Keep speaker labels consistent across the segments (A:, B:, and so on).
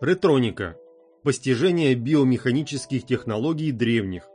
A: Ретроника. Постижение биомеханических технологий древних.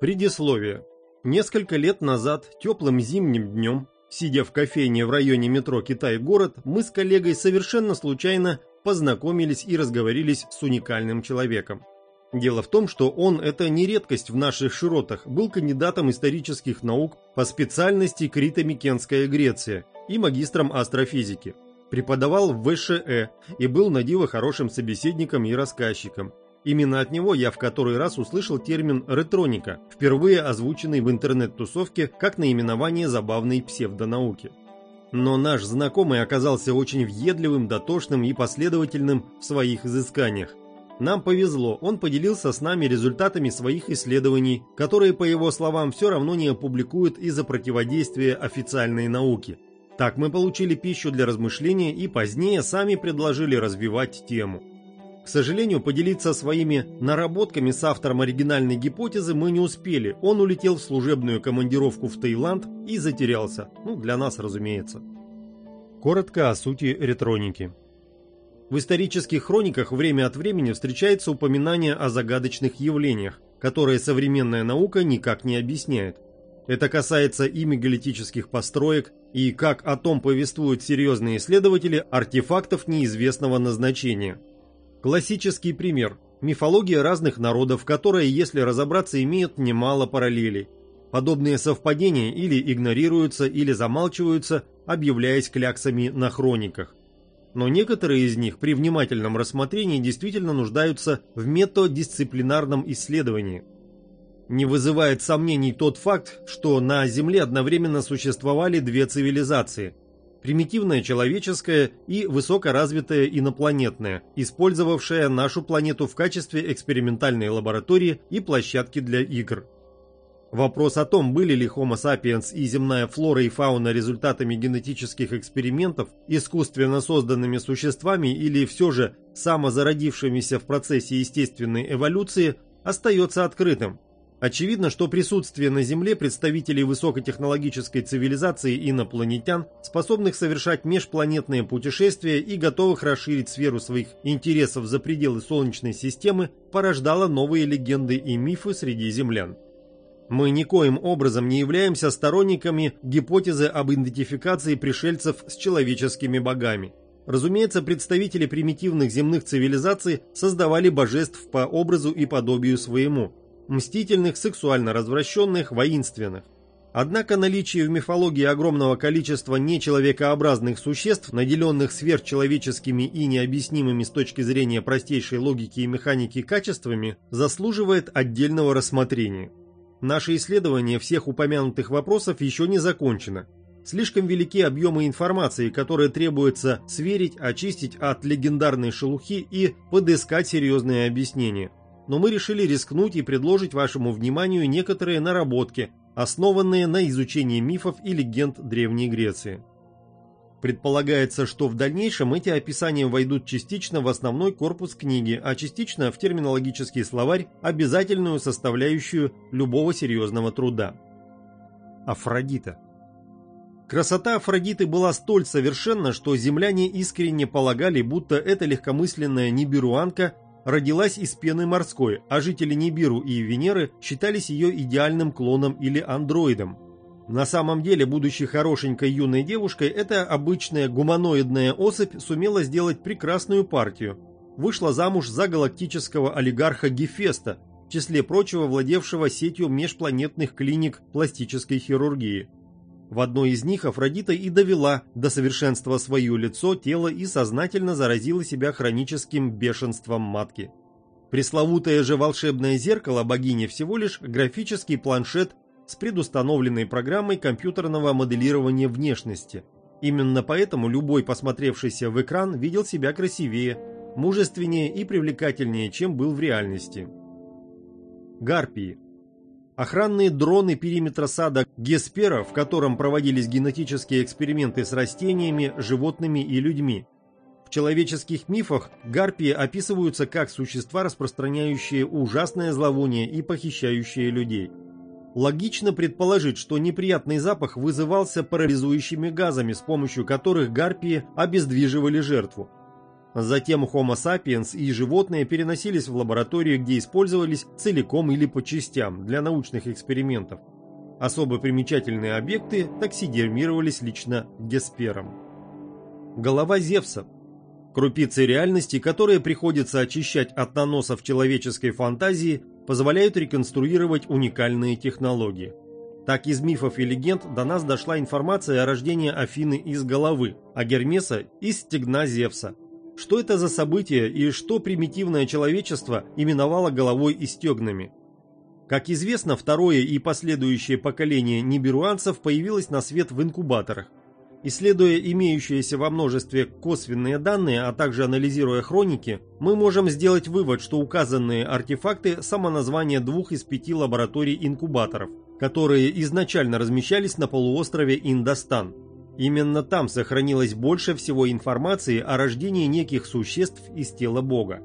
A: Предисловие. Несколько лет назад, теплым зимним днем, сидя в кофейне в районе метро Китай-город, мы с коллегой совершенно случайно познакомились и разговорились с уникальным человеком. Дело в том, что он, это не редкость в наших широтах, был кандидатом исторических наук по специальности Крито-Микенская Греция и магистром астрофизики преподавал в ВШЭ и был на диво хорошим собеседником и рассказчиком. Именно от него я в который раз услышал термин «ретроника», впервые озвученный в интернет-тусовке как наименование забавной псевдонауки. Но наш знакомый оказался очень въедливым, дотошным и последовательным в своих изысканиях. Нам повезло, он поделился с нами результатами своих исследований, которые, по его словам, все равно не опубликуют из-за противодействия официальной науке. Так мы получили пищу для размышления и позднее сами предложили развивать тему. К сожалению, поделиться своими наработками с автором оригинальной гипотезы мы не успели. Он улетел в служебную командировку в Таиланд и затерялся. Ну, для нас, разумеется. Коротко о сути ретроники. В исторических хрониках время от времени встречается упоминание о загадочных явлениях, которые современная наука никак не объясняет. Это касается и мегалитических построек, и, как о том повествуют серьезные исследователи, артефактов неизвестного назначения. Классический пример – мифология разных народов, которая, если разобраться, имеет немало параллелей. Подобные совпадения или игнорируются, или замалчиваются, объявляясь кляксами на хрониках. Но некоторые из них при внимательном рассмотрении действительно нуждаются в методисциплинарном исследовании – не вызывает сомнений тот факт, что на Земле одновременно существовали две цивилизации – примитивная человеческая и высокоразвитая инопланетная, использовавшая нашу планету в качестве экспериментальной лаборатории и площадки для игр. Вопрос о том, были ли Homo sapiens и земная флора и фауна результатами генетических экспериментов, искусственно созданными существами или все же самозародившимися в процессе естественной эволюции, остается открытым. Очевидно, что присутствие на Земле представителей высокотехнологической цивилизации инопланетян, способных совершать межпланетные путешествия и готовых расширить сферу своих интересов за пределы Солнечной системы, порождало новые легенды и мифы среди землян. Мы никоим образом не являемся сторонниками гипотезы об идентификации пришельцев с человеческими богами. Разумеется, представители примитивных земных цивилизаций создавали божеств по образу и подобию своему – мстительных, сексуально развращенных, воинственных. Однако наличие в мифологии огромного количества нечеловекообразных существ, наделенных сверхчеловеческими и необъяснимыми с точки зрения простейшей логики и механики качествами, заслуживает отдельного рассмотрения. Наше исследование всех упомянутых вопросов еще не закончено. Слишком велики объемы информации, которые требуется сверить, очистить от легендарной шелухи и подыскать серьезные объяснения но мы решили рискнуть и предложить вашему вниманию некоторые наработки, основанные на изучении мифов и легенд Древней Греции. Предполагается, что в дальнейшем эти описания войдут частично в основной корпус книги, а частично в терминологический словарь, обязательную составляющую любого серьезного труда. Афродита Красота Афродиты была столь совершенна, что земляне искренне полагали, будто эта легкомысленная нибируанка родилась из пены морской, а жители Нибиру и Венеры считались ее идеальным клоном или андроидом. На самом деле, будучи хорошенькой юной девушкой, эта обычная гуманоидная особь сумела сделать прекрасную партию. Вышла замуж за галактического олигарха Гефеста, в числе прочего владевшего сетью межпланетных клиник пластической хирургии. В одной из них Афродита и довела до совершенства свое лицо, тело и сознательно заразила себя хроническим бешенством матки. Пресловутое же волшебное зеркало богини всего лишь графический планшет с предустановленной программой компьютерного моделирования внешности. Именно поэтому любой посмотревшийся в экран видел себя красивее, мужественнее и привлекательнее, чем был в реальности. Гарпии Охранные дроны периметра сада Геспера, в котором проводились генетические эксперименты с растениями, животными и людьми. В человеческих мифах гарпии описываются как существа, распространяющие ужасное зловоние и похищающие людей. Логично предположить, что неприятный запах вызывался парализующими газами, с помощью которых гарпии обездвиживали жертву. Затем Homo sapiens и животные переносились в лаборатории, где использовались целиком или по частям для научных экспериментов. Особо примечательные объекты таксидермировались лично Геспером. Голова Зевса. Крупицы реальности, которые приходится очищать от наносов человеческой фантазии, позволяют реконструировать уникальные технологии. Так из мифов и легенд до нас дошла информация о рождении Афины из головы, а Гермеса из стегна Зевса. Что это за событие и что примитивное человечество именовало головой и стегнами? Как известно, второе и последующее поколение ниберуанцев появилось на свет в инкубаторах. Исследуя имеющиеся во множестве косвенные данные, а также анализируя хроники, мы можем сделать вывод, что указанные артефакты – самоназвание двух из пяти лабораторий-инкубаторов, которые изначально размещались на полуострове Индостан. Именно там сохранилось больше всего информации о рождении неких существ из тела Бога.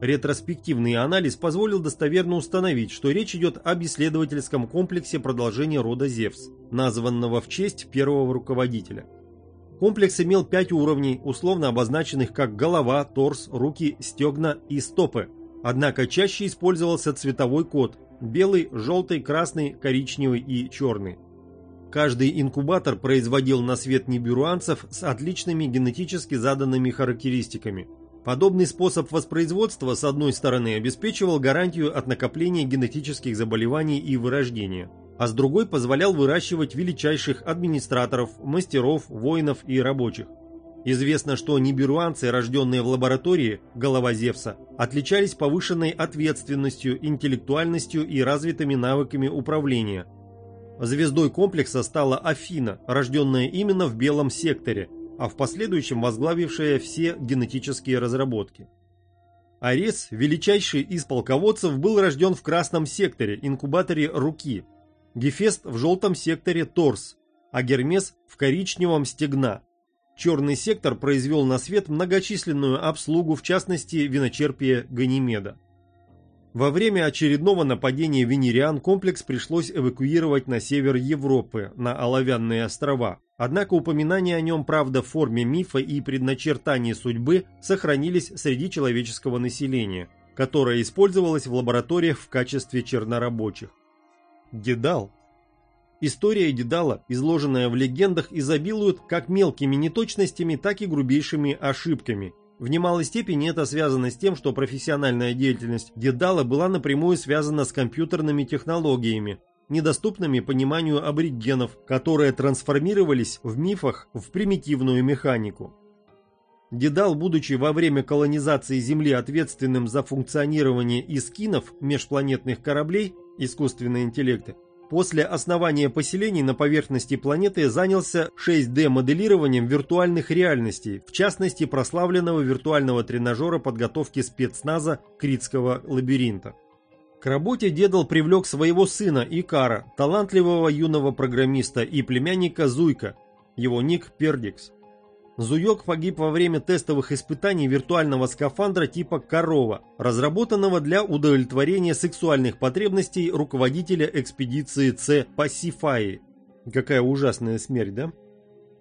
A: Ретроспективный анализ позволил достоверно установить, что речь идет об исследовательском комплексе продолжения рода Зевс, названного в честь первого руководителя. Комплекс имел пять уровней, условно обозначенных как голова, торс, руки, стегна и стопы. Однако чаще использовался цветовой код – белый, желтый, красный, коричневый и черный. Каждый инкубатор производил на свет небюруанцев с отличными генетически заданными характеристиками – Подобный способ воспроизводства, с одной стороны, обеспечивал гарантию от накопления генетических заболеваний и вырождения, а с другой позволял выращивать величайших администраторов, мастеров, воинов и рабочих. Известно, что ниберуанцы, рожденные в лаборатории, голова Зевса, отличались повышенной ответственностью, интеллектуальностью и развитыми навыками управления. Звездой комплекса стала Афина, рожденная именно в Белом секторе – а в последующем возглавившая все генетические разработки. Арес, величайший из полководцев, был рожден в красном секторе, инкубаторе руки, Гефест в желтом секторе торс, а Гермес в коричневом стегна. Черный сектор произвел на свет многочисленную обслугу, в частности, виночерпия Ганимеда. Во время очередного нападения венериан комплекс пришлось эвакуировать на север Европы, на Оловянные острова. Однако упоминания о нем, правда, в форме мифа и предначертания судьбы сохранились среди человеческого населения, которое использовалось в лабораториях в качестве чернорабочих. Дедал. История Дедала, изложенная в легендах, изобилует как мелкими неточностями, так и грубейшими ошибками – в немалой степени это связано с тем, что профессиональная деятельность Дедала была напрямую связана с компьютерными технологиями, недоступными пониманию аборигенов, которые трансформировались в мифах в примитивную механику. Дедал, будучи во время колонизации Земли ответственным за функционирование искинов межпланетных кораблей, искусственные интеллекты, После основания поселений на поверхности планеты занялся 6D-моделированием виртуальных реальностей, в частности прославленного виртуального тренажера подготовки спецназа Критского лабиринта. К работе Дедал привлек своего сына Икара, талантливого юного программиста и племянника Зуйка, его ник Пердикс. Зуёк погиб во время тестовых испытаний виртуального скафандра типа «Корова», разработанного для удовлетворения сексуальных потребностей руководителя экспедиции С Пасифаи. Какая ужасная смерть, да?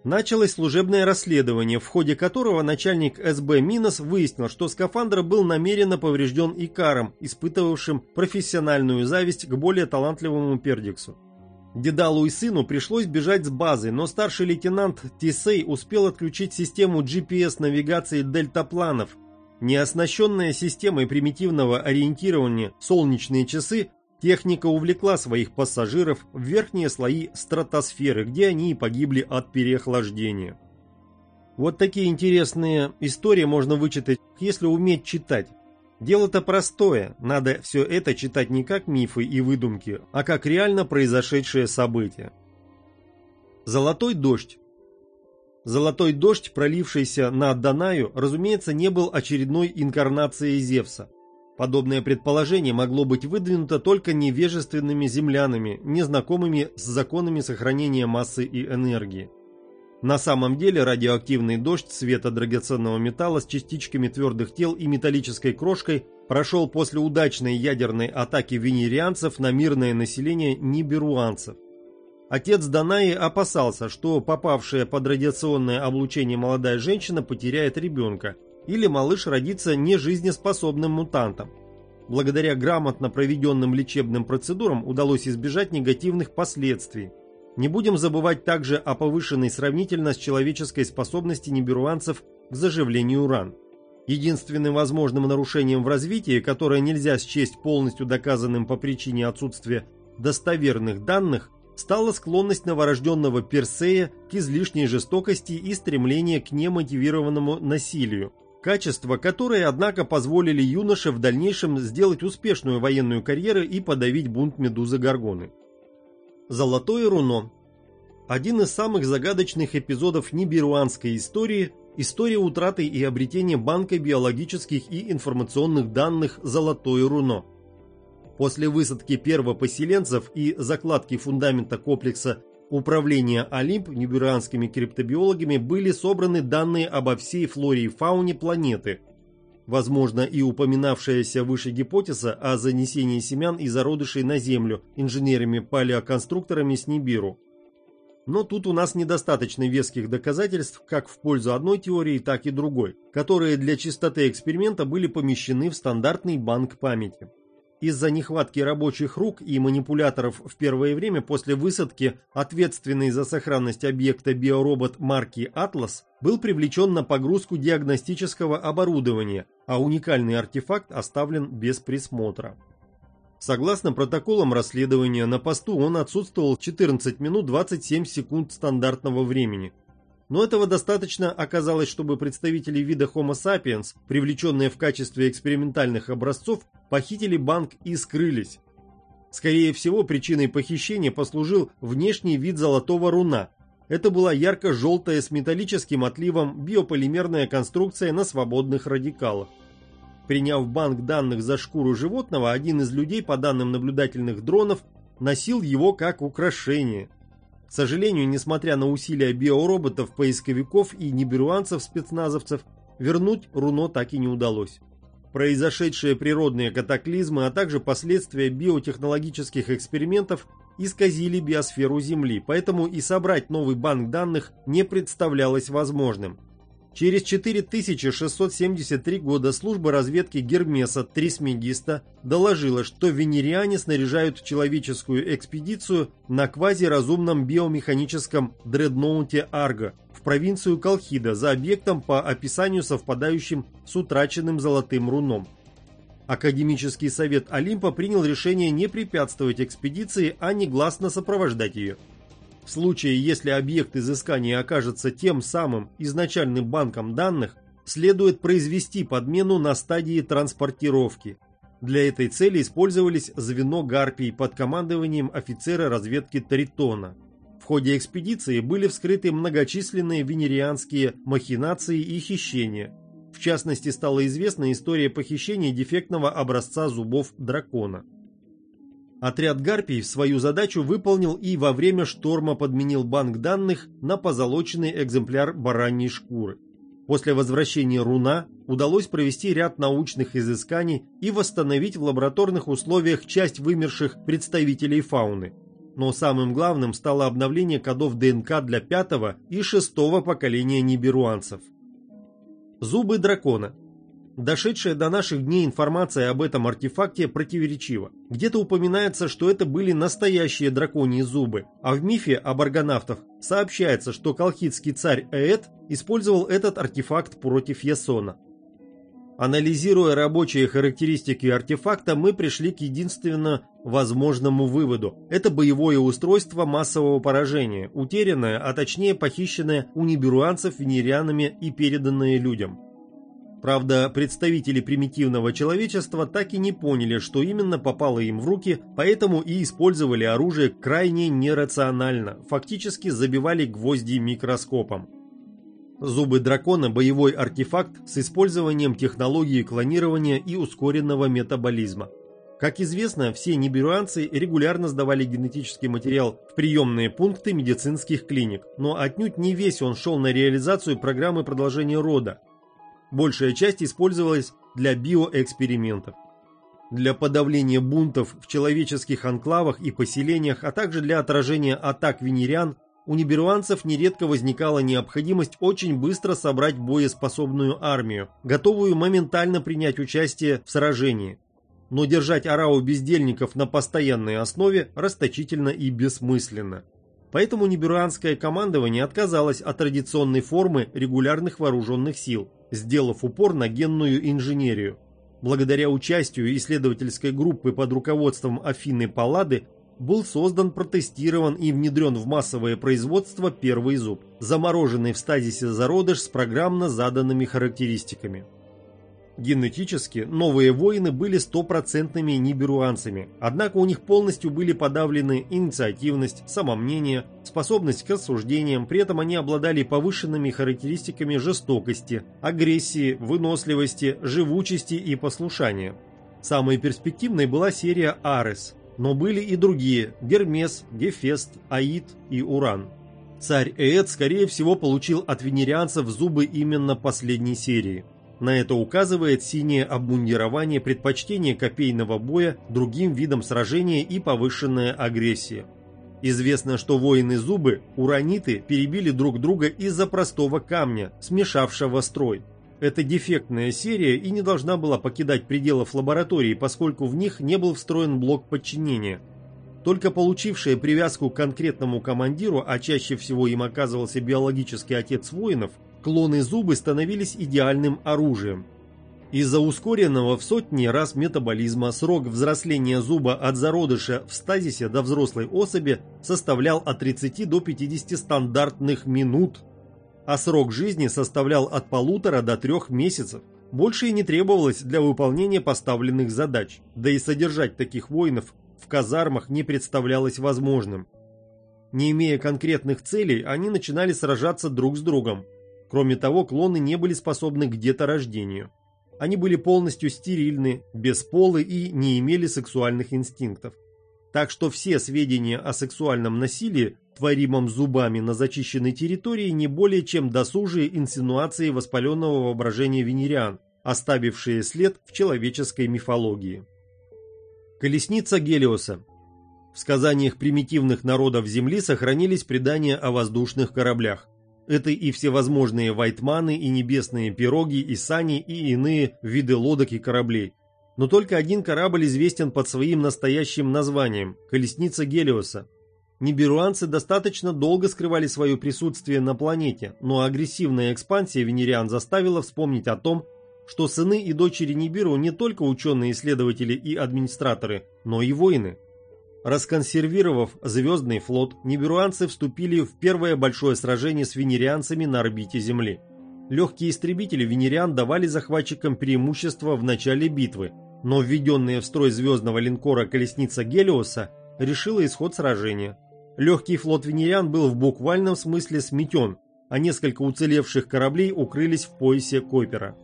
A: Началось служебное расследование, в ходе которого начальник СБ Минос выяснил, что скафандр был намеренно поврежден Икаром, испытывавшим профессиональную зависть к более талантливому Пердиксу. Дедалу и сыну пришлось бежать с базы, но старший лейтенант Тисей успел отключить систему GPS-навигации дельтапланов. Неоснащенная системой примитивного ориентирования солнечные часы, техника увлекла своих пассажиров в верхние слои стратосферы, где они и погибли от переохлаждения. Вот такие интересные истории можно вычитать, если уметь читать. Дело-то простое, надо все это читать не как мифы и выдумки, а как реально произошедшее событие. Золотой дождь. Золотой дождь, пролившийся на Данаю, разумеется, не был очередной инкарнацией Зевса. Подобное предположение могло быть выдвинуто только невежественными землянами, незнакомыми с законами сохранения массы и энергии. На самом деле радиоактивный дождь цвета драгоценного металла с частичками твердых тел и металлической крошкой прошел после удачной ядерной атаки венерианцев на мирное население ниберуанцев. Отец Данаи опасался, что попавшая под радиационное облучение молодая женщина потеряет ребенка, или малыш родится нежизнеспособным мутантом. Благодаря грамотно проведенным лечебным процедурам удалось избежать негативных последствий. Не будем забывать также о повышенной сравнительно с человеческой способности ниберуанцев к заживлению ран. Единственным возможным нарушением в развитии, которое нельзя счесть полностью доказанным по причине отсутствия достоверных данных, стала склонность новорожденного Персея к излишней жестокости и стремление к немотивированному насилию. Качества, которые, однако, позволили юноше в дальнейшем сделать успешную военную карьеру и подавить бунт Медузы Гаргоны. Золотое руно. Один из самых загадочных эпизодов ниберуанской истории – история утраты и обретения банка биологических и информационных данных «Золотое руно». После высадки первопоселенцев и закладки фундамента комплекса управления Олимп ниберианскими криптобиологами были собраны данные обо всей флоре и фауне планеты. Возможно, и упоминавшаяся выше гипотеза о занесении семян и зародышей на Землю инженерами-палеоконструкторами с Нибиру. Но тут у нас недостаточно веских доказательств как в пользу одной теории, так и другой, которые для чистоты эксперимента были помещены в стандартный банк памяти. Из-за нехватки рабочих рук и манипуляторов в первое время после высадки ответственный за сохранность объекта биоробот марки «Атлас» был привлечен на погрузку диагностического оборудования, а уникальный артефакт оставлен без присмотра. Согласно протоколам расследования, на посту он отсутствовал 14 минут 27 секунд стандартного времени, но этого достаточно оказалось, чтобы представители вида Homo sapiens, привлеченные в качестве экспериментальных образцов, похитили банк и скрылись. Скорее всего, причиной похищения послужил внешний вид золотого руна. Это была ярко-желтая с металлическим отливом биополимерная конструкция на свободных радикалах. Приняв банк данных за шкуру животного, один из людей, по данным наблюдательных дронов, носил его как украшение – к сожалению, несмотря на усилия биороботов, поисковиков и неберуанцев-спецназовцев, вернуть руно так и не удалось. Произошедшие природные катаклизмы, а также последствия биотехнологических экспериментов исказили биосферу Земли, поэтому и собрать новый банк данных не представлялось возможным. Через 4673 года служба разведки Гермеса Трисмегиста доложила, что венериане снаряжают человеческую экспедицию на квазиразумном биомеханическом дредноуте Арго в провинцию Колхида за объектом по описанию совпадающим с утраченным золотым руном. Академический совет Олимпа принял решение не препятствовать экспедиции, а негласно сопровождать ее. В случае, если объект изыскания окажется тем самым изначальным банком данных, следует произвести подмену на стадии транспортировки. Для этой цели использовались звено гарпий под командованием офицера разведки Тритона. В ходе экспедиции были вскрыты многочисленные венерианские махинации и хищения. В частности, стала известна история похищения дефектного образца зубов дракона. Отряд «Гарпий» свою задачу выполнил и во время шторма подменил банк данных на позолоченный экземпляр бараньей шкуры. После возвращения руна удалось провести ряд научных изысканий и восстановить в лабораторных условиях часть вымерших представителей фауны. Но самым главным стало обновление кодов ДНК для пятого и шестого поколения ниберуанцев. Зубы дракона – Дошедшая до наших дней информация об этом артефакте противоречива. Где-то упоминается, что это были настоящие драконьи зубы, а в мифе об аргонавтах сообщается, что колхидский царь Эет использовал этот артефакт против Ясона. Анализируя рабочие характеристики артефакта, мы пришли к единственно возможному выводу. Это боевое устройство массового поражения, утерянное, а точнее похищенное у ниберуанцев венерианами и переданное людям. Правда, представители примитивного человечества так и не поняли, что именно попало им в руки, поэтому и использовали оружие крайне нерационально, фактически забивали гвозди микроскопом. Зубы дракона – боевой артефакт с использованием технологии клонирования и ускоренного метаболизма. Как известно, все ниберуанцы регулярно сдавали генетический материал в приемные пункты медицинских клиник, но отнюдь не весь он шел на реализацию программы продолжения рода, Большая часть использовалась для биоэкспериментов. Для подавления бунтов в человеческих анклавах и поселениях, а также для отражения атак венериан, у ниберуанцев нередко возникала необходимость очень быстро собрать боеспособную армию, готовую моментально принять участие в сражении. Но держать арау бездельников на постоянной основе расточительно и бессмысленно. Поэтому ниберуанское командование отказалось от традиционной формы регулярных вооруженных сил, сделав упор на генную инженерию. Благодаря участию исследовательской группы под руководством Афины Паллады был создан, протестирован и внедрен в массовое производство первый зуб, замороженный в стазисе зародыш с программно заданными характеристиками. Генетически новые воины были стопроцентными ниберуанцами, однако у них полностью были подавлены инициативность, самомнение, способность к рассуждениям, при этом они обладали повышенными характеристиками жестокости, агрессии, выносливости, живучести и послушания. Самой перспективной была серия Арес, но были и другие – Гермес, Гефест, Аид и Уран. Царь Эд, скорее всего, получил от венерианцев зубы именно последней серии – на это указывает синее обмундирование предпочтение копейного боя другим видам сражения и повышенная агрессия. Известно, что воины-зубы, ураниты, перебили друг друга из-за простого камня, смешавшего строй. Это дефектная серия и не должна была покидать пределов лаборатории, поскольку в них не был встроен блок подчинения. Только получившие привязку к конкретному командиру, а чаще всего им оказывался биологический отец воинов, клоны зубы становились идеальным оружием. Из-за ускоренного в сотни раз метаболизма срок взросления зуба от зародыша в стазисе до взрослой особи составлял от 30 до 50 стандартных минут, а срок жизни составлял от полутора до трех месяцев. Больше и не требовалось для выполнения поставленных задач, да и содержать таких воинов в казармах не представлялось возможным. Не имея конкретных целей, они начинали сражаться друг с другом, Кроме того, клоны не были способны к деторождению. Они были полностью стерильны, бесполы и не имели сексуальных инстинктов. Так что все сведения о сексуальном насилии, творимом зубами на зачищенной территории, не более чем досужие инсинуации воспаленного воображения венериан, оставившие след в человеческой мифологии. Колесница Гелиоса. В сказаниях примитивных народов Земли сохранились предания о воздушных кораблях. Это и всевозможные вайтманы, и небесные пироги, и сани, и иные виды лодок и кораблей. Но только один корабль известен под своим настоящим названием – колесница Гелиоса. Ниберуанцы достаточно долго скрывали свое присутствие на планете, но агрессивная экспансия венериан заставила вспомнить о том, что сыны и дочери Нибиру не только ученые-исследователи и администраторы, но и воины – Расконсервировав Звездный флот, ниберуанцы вступили в первое большое сражение с венерианцами на орбите Земли. Легкие истребители венериан давали захватчикам преимущество в начале битвы, но введенная в строй звездного линкора колесница Гелиоса решила исход сражения. Легкий флот венериан был в буквальном смысле сметен, а несколько уцелевших кораблей укрылись в поясе Койпера.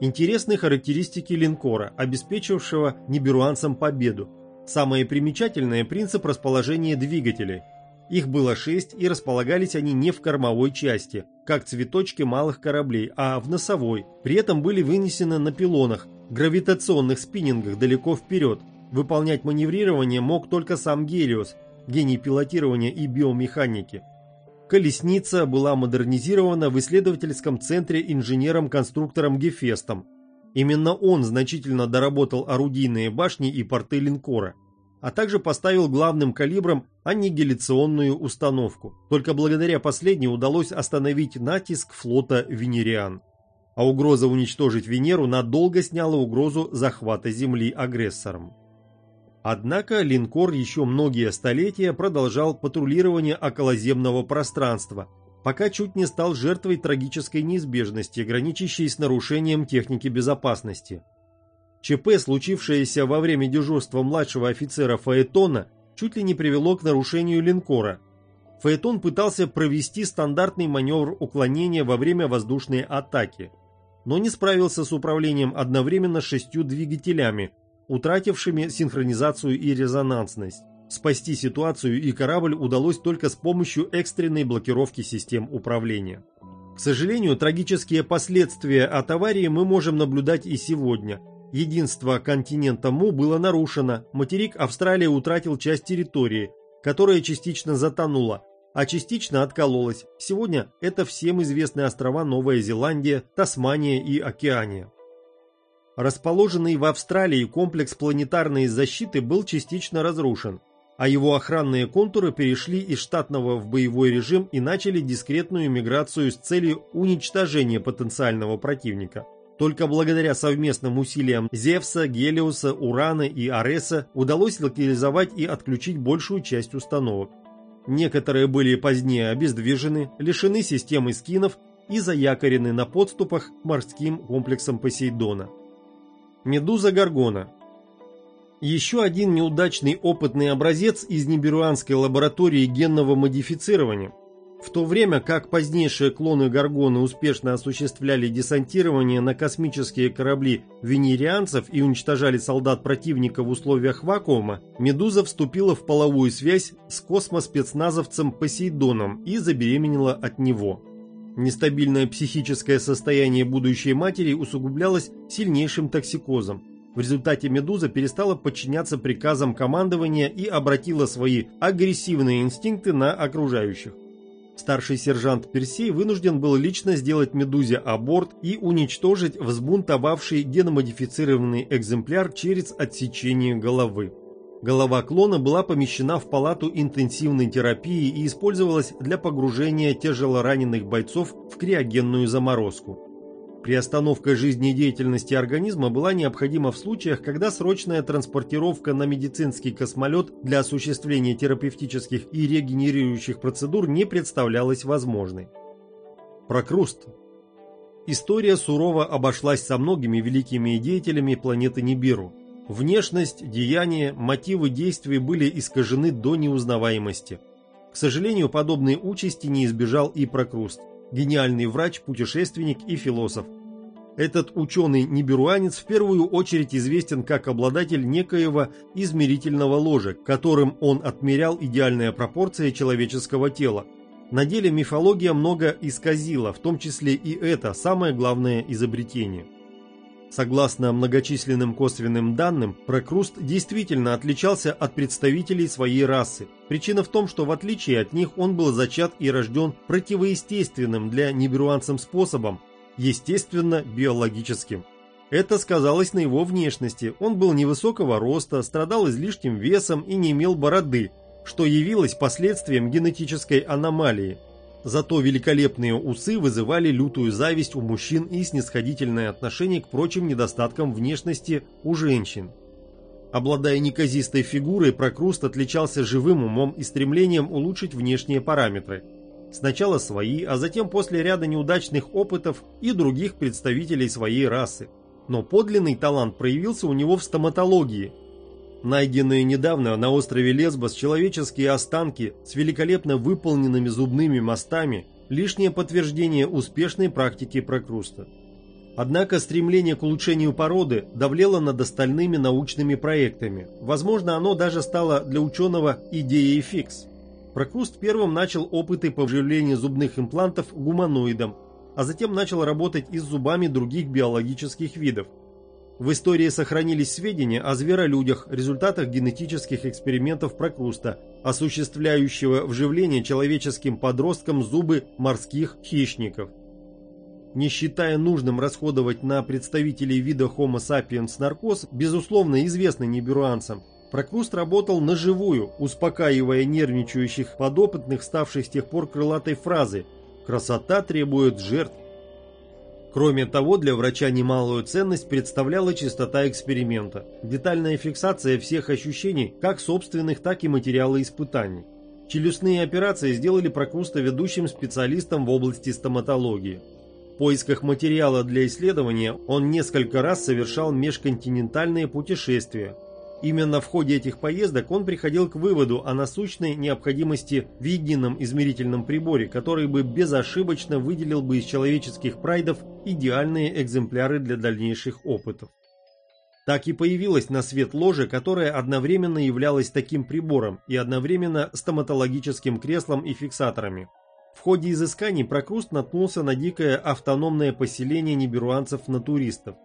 A: Интересны характеристики линкора, обеспечившего ниберуанцам победу. Самое примечательное – принцип расположения двигателей. Их было шесть, и располагались они не в кормовой части, как цветочки малых кораблей, а в носовой. При этом были вынесены на пилонах, гравитационных спиннингах далеко вперед. Выполнять маневрирование мог только сам Гелиос, гений пилотирования и биомеханики. Колесница была модернизирована в исследовательском центре инженером-конструктором Гефестом, Именно он значительно доработал орудийные башни и порты линкора, а также поставил главным калибром аннигиляционную установку. Только благодаря последней удалось остановить натиск флота «Венериан». А угроза уничтожить Венеру надолго сняла угрозу захвата Земли агрессором. Однако линкор еще многие столетия продолжал патрулирование околоземного пространства – пока чуть не стал жертвой трагической неизбежности, граничащей с нарушением техники безопасности. ЧП, случившееся во время дежурства младшего офицера Фаэтона, чуть ли не привело к нарушению линкора. Фаэтон пытался провести стандартный маневр уклонения во время воздушной атаки, но не справился с управлением одновременно шестью двигателями, утратившими синхронизацию и резонансность. Спасти ситуацию и корабль удалось только с помощью экстренной блокировки систем управления. К сожалению, трагические последствия от аварии мы можем наблюдать и сегодня. Единство континента Му было нарушено, материк Австралия утратил часть территории, которая частично затонула, а частично откололась. Сегодня это всем известные острова Новая Зеландия, Тасмания и Океания. Расположенный в Австралии комплекс планетарной защиты был частично разрушен, а его охранные контуры перешли из штатного в боевой режим и начали дискретную миграцию с целью уничтожения потенциального противника. Только благодаря совместным усилиям Зевса, Гелиоса, Урана и Ареса удалось локализовать и отключить большую часть установок. Некоторые были позднее обездвижены, лишены системы скинов и заякорены на подступах к морским комплексам Посейдона. Медуза Гаргона еще один неудачный опытный образец из ниберуанской лаборатории генного модифицирования. В то время как позднейшие клоны Гаргоны успешно осуществляли десантирование на космические корабли венерианцев и уничтожали солдат противника в условиях вакуума, Медуза вступила в половую связь с космоспецназовцем Посейдоном и забеременела от него. Нестабильное психическое состояние будущей матери усугублялось сильнейшим токсикозом. В результате «Медуза» перестала подчиняться приказам командования и обратила свои агрессивные инстинкты на окружающих. Старший сержант Персей вынужден был лично сделать «Медузе» аборт и уничтожить взбунтовавший геномодифицированный экземпляр через отсечение головы. Голова клона была помещена в палату интенсивной терапии и использовалась для погружения тяжелораненых бойцов в криогенную заморозку. Приостановка жизнедеятельности организма была необходима в случаях, когда срочная транспортировка на медицинский космолет для осуществления терапевтических и регенерирующих процедур не представлялась возможной. Прокруст. История сурово обошлась со многими великими деятелями планеты Нибиру. Внешность, деяния, мотивы действий были искажены до неузнаваемости. К сожалению, подобной участи не избежал и Прокруст – гениальный врач, путешественник и философ. Этот ученый-ниберуанец в первую очередь известен как обладатель некоего измерительного ложа, которым он отмерял идеальные пропорции человеческого тела. На деле мифология много исказила, в том числе и это самое главное изобретение. Согласно многочисленным косвенным данным, Прокруст действительно отличался от представителей своей расы. Причина в том, что в отличие от них он был зачат и рожден противоестественным для ниберуанцам способом, естественно биологическим. Это сказалось на его внешности. Он был невысокого роста, страдал излишним весом и не имел бороды, что явилось последствием генетической аномалии. Зато великолепные усы вызывали лютую зависть у мужчин и снисходительное отношение к прочим недостаткам внешности у женщин. Обладая неказистой фигурой, Прокруст отличался живым умом и стремлением улучшить внешние параметры. Сначала свои, а затем после ряда неудачных опытов и других представителей своей расы. Но подлинный талант проявился у него в стоматологии – Найденные недавно на острове Лесбос человеческие останки с великолепно выполненными зубными мостами – лишнее подтверждение успешной практики прокруста. Однако стремление к улучшению породы давлело над остальными научными проектами. Возможно, оно даже стало для ученого идеей фикс. Прокруст первым начал опыты по вживлению зубных имплантов гуманоидам, а затем начал работать и с зубами других биологических видов – в истории сохранились сведения о зверолюдях, результатах генетических экспериментов Прокруста, осуществляющего вживление человеческим подросткам зубы морских хищников. Не считая нужным расходовать на представителей вида Homo sapiens наркоз, безусловно известный неберуанцам, Прокруст работал на живую, успокаивая нервничающих подопытных, ставших с тех пор крылатой фразы «Красота требует жертв». Кроме того, для врача немалую ценность представляла чистота эксперимента, детальная фиксация всех ощущений, как собственных, так и материала испытаний. Челюстные операции сделали Прокруста ведущим специалистом в области стоматологии. В поисках материала для исследования он несколько раз совершал межконтинентальные путешествия, Именно в ходе этих поездок он приходил к выводу о насущной необходимости в едином измерительном приборе, который бы безошибочно выделил бы из человеческих прайдов идеальные экземпляры для дальнейших опытов. Так и появилась на свет ложа, которая одновременно являлась таким прибором и одновременно стоматологическим креслом и фиксаторами. В ходе изысканий Прокруст наткнулся на дикое автономное поселение неберуанцев-натуристов.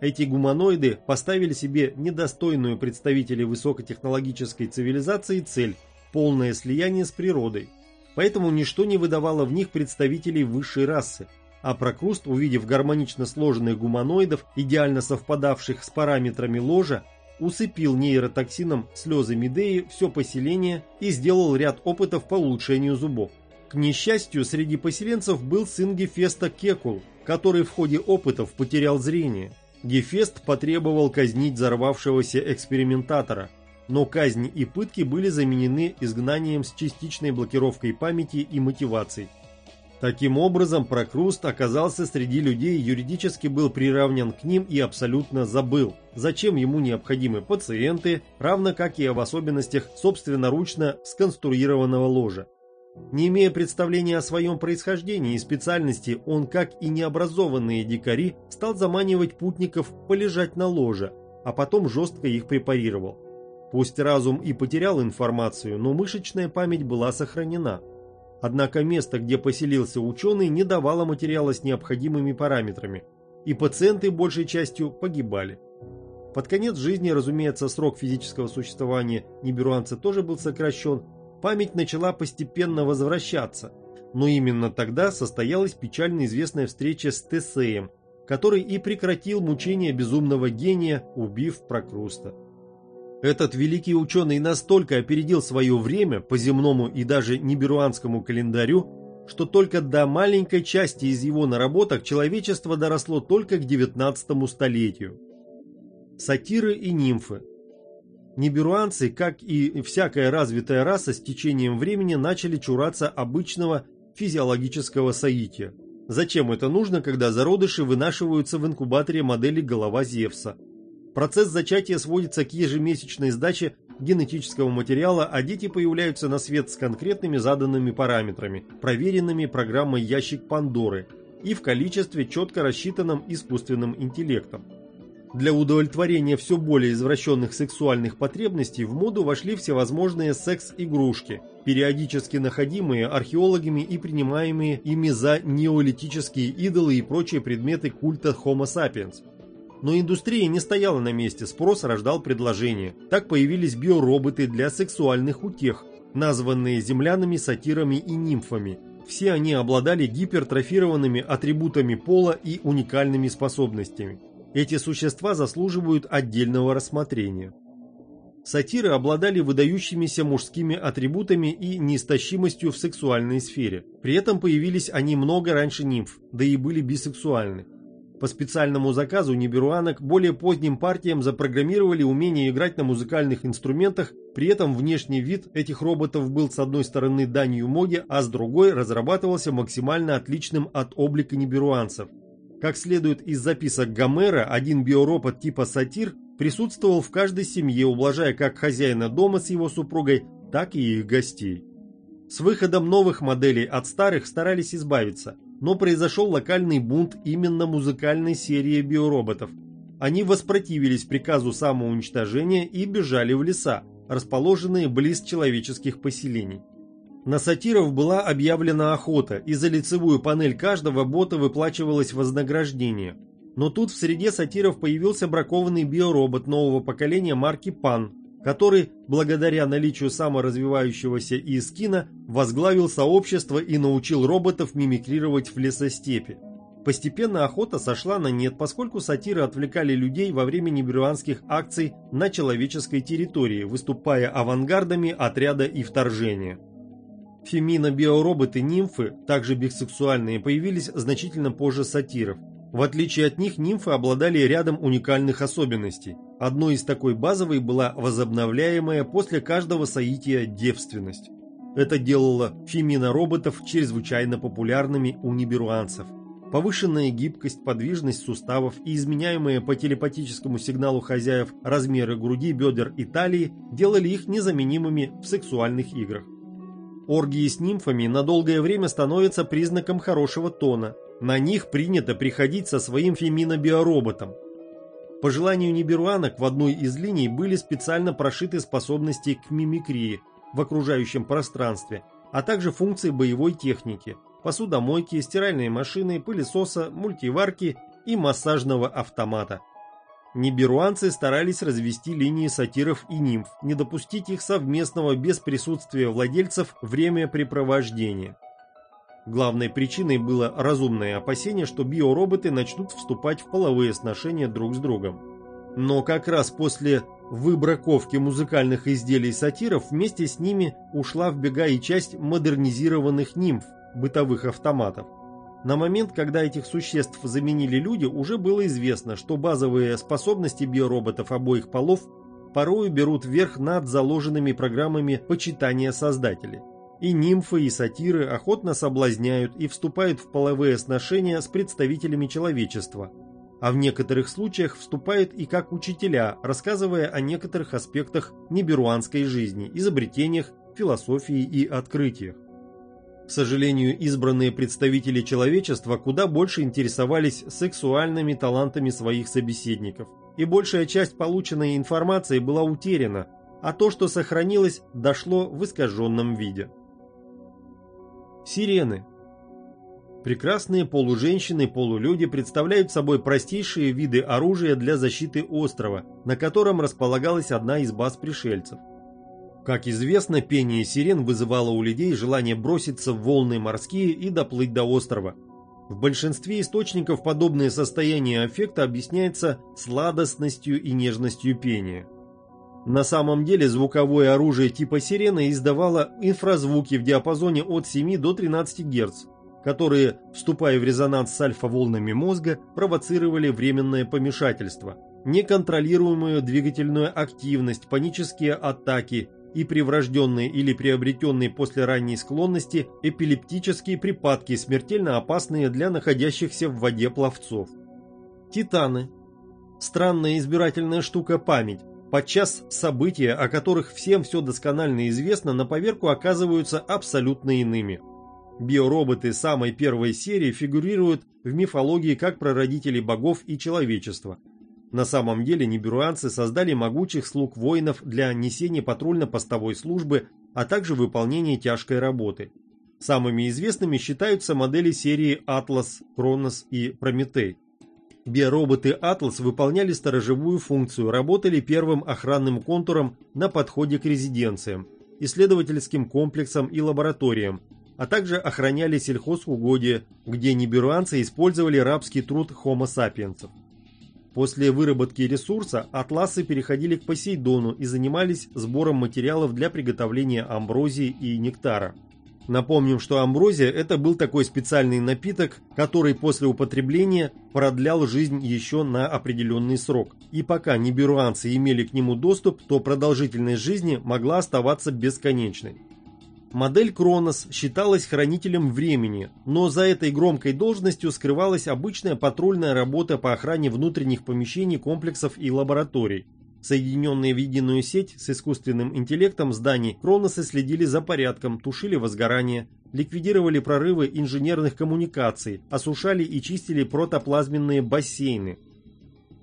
A: Эти гуманоиды поставили себе недостойную представителей высокотехнологической цивилизации цель – полное слияние с природой. поэтому ничто не выдавало в них представителей высшей расы, а Прокруст, увидев гармонично сложенных гуманоидов, идеально совпадавших с параметрами ложа, усыпил нейротоксином слезы Медеи все поселение и сделал ряд опытов по улучшению зубов. К несчастью, среди поселенцев был сын Гефеста Кекул, который в ходе опытов потерял зрение. Гефест потребовал казнить взорвавшегося экспериментатора, но казни и пытки были заменены изгнанием с частичной блокировкой памяти и мотиваций. Таким образом, Прокруст оказался среди людей, юридически был приравнен к ним и абсолютно забыл, зачем ему необходимы пациенты, равно как и об особенностях собственноручно сконструированного ложа. Не имея представления о своем происхождении и специальности, он, как и необразованные дикари, стал заманивать путников полежать на ложе, а потом жестко их препарировал. Пусть разум и потерял информацию, но мышечная память была сохранена. Однако место, где поселился ученый, не давало материала с необходимыми параметрами, и пациенты большей частью погибали. Под конец жизни, разумеется, срок физического существования ниберуанца тоже был сокращен, память начала постепенно возвращаться, но именно тогда состоялась печально известная встреча с Тесеем, который и прекратил мучения безумного гения, убив Прокруста. Этот великий ученый настолько опередил свое время по земному и даже неберуанскому календарю, что только до маленькой части из его наработок человечество доросло только к 19 столетию. Сатиры и нимфы. Ниберуанцы, как и всякая развитая раса, с течением времени начали чураться обычного физиологического соития. Зачем это нужно, когда зародыши вынашиваются в инкубаторе модели голова Зевса? Процесс зачатия сводится к ежемесячной сдаче генетического материала, а дети появляются на свет с конкретными заданными параметрами, проверенными программой «Ящик Пандоры» и в количестве, четко рассчитанном искусственным интеллектом. Для удовлетворения все более извращенных сексуальных потребностей в моду вошли всевозможные секс-игрушки, периодически находимые археологами и принимаемые ими за неолитические идолы и прочие предметы культа Homo sapiens – но индустрия не стояла на месте, спрос рождал предложение. Так появились биороботы для сексуальных утех, названные землянами, сатирами и нимфами. Все они обладали гипертрофированными атрибутами пола и уникальными способностями. Эти существа заслуживают отдельного рассмотрения. Сатиры обладали выдающимися мужскими атрибутами и неистощимостью в сексуальной сфере. При этом появились они много раньше нимф, да и были бисексуальны. По специальному заказу ниберуанок более поздним партиям запрограммировали умение играть на музыкальных инструментах, при этом внешний вид этих роботов был с одной стороны данью моде, а с другой разрабатывался максимально отличным от облика ниберуанцев. Как следует из записок Гомера, один биоробот типа сатир присутствовал в каждой семье, ублажая как хозяина дома с его супругой, так и их гостей. С выходом новых моделей от старых старались избавиться – но произошел локальный бунт именно музыкальной серии биороботов. Они воспротивились приказу самоуничтожения и бежали в леса, расположенные близ человеческих поселений. На сатиров была объявлена охота, и за лицевую панель каждого бота выплачивалось вознаграждение. Но тут в среде сатиров появился бракованный биоробот нового поколения марки «Пан», который, благодаря наличию саморазвивающегося Искина, возглавил сообщество и научил роботов мимикрировать в лесостепи. Постепенно охота сошла на нет, поскольку сатиры отвлекали людей во время неберуанских акций на человеческой территории, выступая авангардами отряда и вторжения. Фемино-биороботы-нимфы, также бисексуальные, появились значительно позже сатиров. В отличие от них, нимфы обладали рядом уникальных особенностей. Одной из такой базовой была возобновляемая после каждого соития девственность. Это делало феминороботов чрезвычайно популярными у ниберуанцев. Повышенная гибкость, подвижность суставов и изменяемые по телепатическому сигналу хозяев размеры груди, бедер и талии делали их незаменимыми в сексуальных играх. Оргии с нимфами на долгое время становятся признаком хорошего тона, на них принято приходить со своим феминобиороботом. По желанию ниберуанок в одной из линий были специально прошиты способности к мимикрии в окружающем пространстве, а также функции боевой техники, посудомойки, стиральной машины, пылесоса, мультиварки и массажного автомата. Ниберуанцы старались развести линии сатиров и нимф, не допустить их совместного без присутствия владельцев времяпрепровождения. Главной причиной было разумное опасение, что биороботы начнут вступать в половые сношения друг с другом. Но как раз после выбраковки музыкальных изделий сатиров вместе с ними ушла в бега и часть модернизированных нимф, бытовых автоматов. На момент, когда этих существ заменили люди, уже было известно, что базовые способности биороботов обоих полов порою берут верх над заложенными программами почитания создателей. И нимфы, и сатиры охотно соблазняют и вступают в половые сношения с представителями человечества, а в некоторых случаях вступают и как учителя, рассказывая о некоторых аспектах неберуанской жизни, изобретениях, философии и открытиях. К сожалению, избранные представители человечества куда больше интересовались сексуальными талантами своих собеседников, и большая часть полученной информации была утеряна, а то, что сохранилось, дошло в искаженном виде. Сирены. Прекрасные полуженщины-полулюди представляют собой простейшие виды оружия для защиты острова, на котором располагалась одна из баз пришельцев – как известно, пение сирен вызывало у людей желание броситься в волны морские и доплыть до острова. В большинстве источников подобное состояние аффекта объясняется сладостностью и нежностью пения. На самом деле звуковое оружие типа сирены издавало инфразвуки в диапазоне от 7 до 13 Гц, которые, вступая в резонанс с альфа-волнами мозга, провоцировали временное помешательство, неконтролируемую двигательную активность, панические атаки и при врожденной или приобретенной после ранней склонности эпилептические припадки, смертельно опасные для находящихся в воде пловцов. Титаны. Странная избирательная штука память. Подчас события, о которых всем все досконально известно, на поверку оказываются абсолютно иными. Биороботы самой первой серии фигурируют в мифологии как прародители богов и человечества – на самом деле ниберуанцы создали могучих слуг воинов для несения патрульно-постовой службы, а также выполнения тяжкой работы. Самыми известными считаются модели серии «Атлас», «Кронос» и «Прометей». Биороботы «Атлас» выполняли сторожевую функцию, работали первым охранным контуром на подходе к резиденциям, исследовательским комплексам и лабораториям, а также охраняли сельхозугодия, где ниберуанцы использовали рабский труд хомо сапиенсов. После выработки ресурса атласы переходили к Посейдону и занимались сбором материалов для приготовления амброзии и нектара. Напомним, что амброзия – это был такой специальный напиток, который после употребления продлял жизнь еще на определенный срок. И пока неберуанцы имели к нему доступ, то продолжительность жизни могла оставаться бесконечной. Модель Кронос считалась хранителем времени, но за этой громкой должностью скрывалась обычная патрульная работа по охране внутренних помещений комплексов и лабораторий. Соединенные в единую сеть с искусственным интеллектом зданий, Кроносы следили за порядком, тушили возгорание, ликвидировали прорывы инженерных коммуникаций, осушали и чистили протоплазменные бассейны.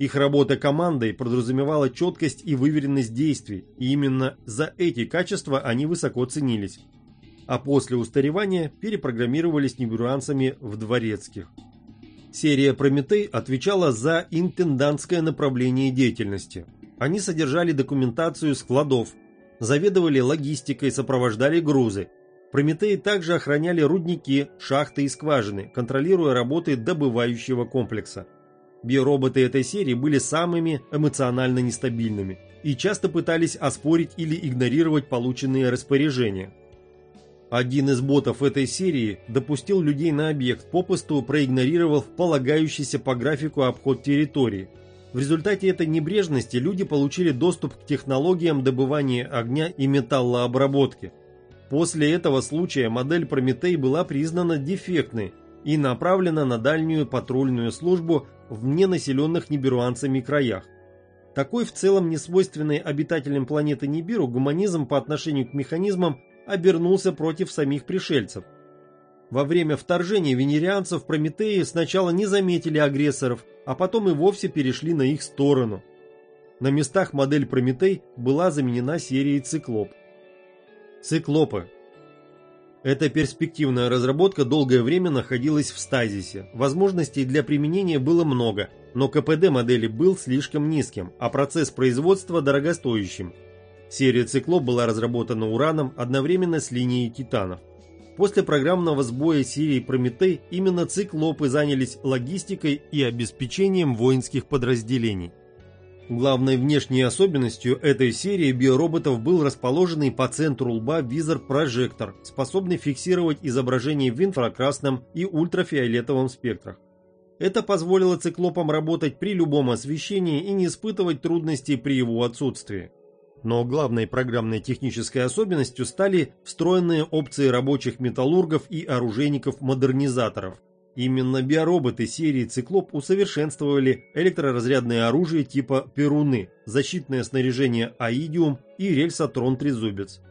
A: Их работа командой подразумевала четкость и выверенность действий, и именно за эти качества они высоко ценились а после устаревания перепрограммировались нибурианцами в дворецких. Серия «Прометей» отвечала за интендантское направление деятельности. Они содержали документацию складов, заведовали логистикой, сопровождали грузы. Прометеи также охраняли рудники, шахты и скважины, контролируя работы добывающего комплекса. Биороботы этой серии были самыми эмоционально нестабильными и часто пытались оспорить или игнорировать полученные распоряжения. Один из ботов этой серии допустил людей на объект, попусту проигнорировав полагающийся по графику обход территории. В результате этой небрежности люди получили доступ к технологиям добывания огня и металлообработки. После этого случая модель Прометей была признана дефектной и направлена на дальнюю патрульную службу в ненаселенных неберуанцами краях. Такой в целом несвойственный обитателям планеты Нибиру гуманизм по отношению к механизмам обернулся против самих пришельцев. Во время вторжения венерианцев Прометеи сначала не заметили агрессоров, а потом и вовсе перешли на их сторону. На местах модель Прометей была заменена серией Циклоп. Циклопы. Эта перспективная разработка долгое время находилась в стазисе. Возможностей для применения было много, но КПД модели был слишком низким, а процесс производства дорогостоящим. Серия «Циклоп» была разработана ураном одновременно с линией «Титанов». После программного сбоя серии «Прометей» именно «Циклопы» занялись логистикой и обеспечением воинских подразделений. Главной внешней особенностью этой серии биороботов был расположенный по центру лба визор-прожектор, способный фиксировать изображение в инфракрасном и ультрафиолетовом спектрах. Это позволило циклопам работать при любом освещении и не испытывать трудностей при его отсутствии. Но главной программной технической особенностью стали встроенные опции рабочих металлургов и оружейников-модернизаторов – Именно биороботы серии «Циклоп» усовершенствовали электроразрядное оружие типа «Перуны», защитное снаряжение «Аидиум» и рельсотрон-трезубец.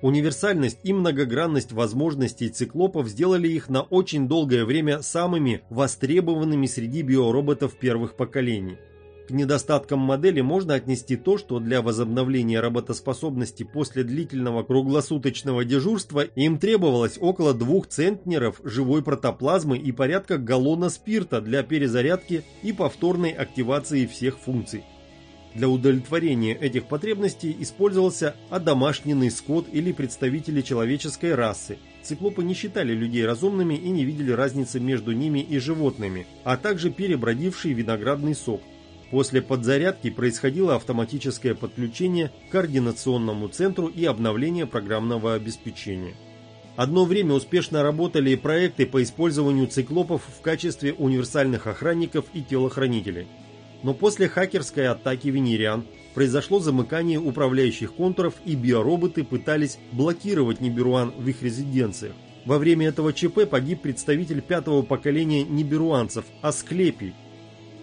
A: Универсальность и многогранность возможностей циклопов сделали их на очень долгое время самыми востребованными среди биороботов первых поколений. К недостаткам модели можно отнести то, что для возобновления работоспособности после длительного круглосуточного дежурства им требовалось около двух центнеров живой протоплазмы и порядка галлона спирта для перезарядки и повторной активации всех функций. Для удовлетворения этих потребностей использовался одомашненный скот или представители человеческой расы. Циклопы не считали людей разумными и не видели разницы между ними и животными, а также перебродивший виноградный сок, После подзарядки происходило автоматическое подключение к координационному центру и обновление программного обеспечения. Одно время успешно работали проекты по использованию циклопов в качестве универсальных охранников и телохранителей. Но после хакерской атаки венериан произошло замыкание управляющих контуров и биороботы пытались блокировать Ниберуан в их резиденциях. Во время этого ЧП погиб представитель пятого поколения ниберуанцев Асклепий,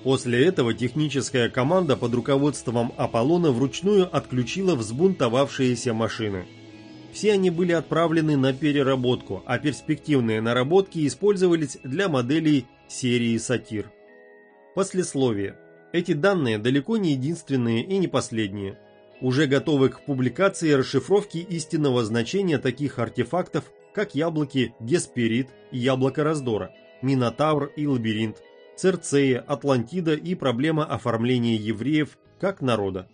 A: После этого техническая команда под руководством Аполлона вручную отключила взбунтовавшиеся машины. Все они были отправлены на переработку, а перспективные наработки использовались для моделей серии «Сатир». Послесловие. Эти данные далеко не единственные и не последние. Уже готовы к публикации расшифровки истинного значения таких артефактов, как яблоки Гесперид и яблоко раздора, Минотавр и Лабиринт, Церцея, Атлантида и проблема оформления евреев как народа.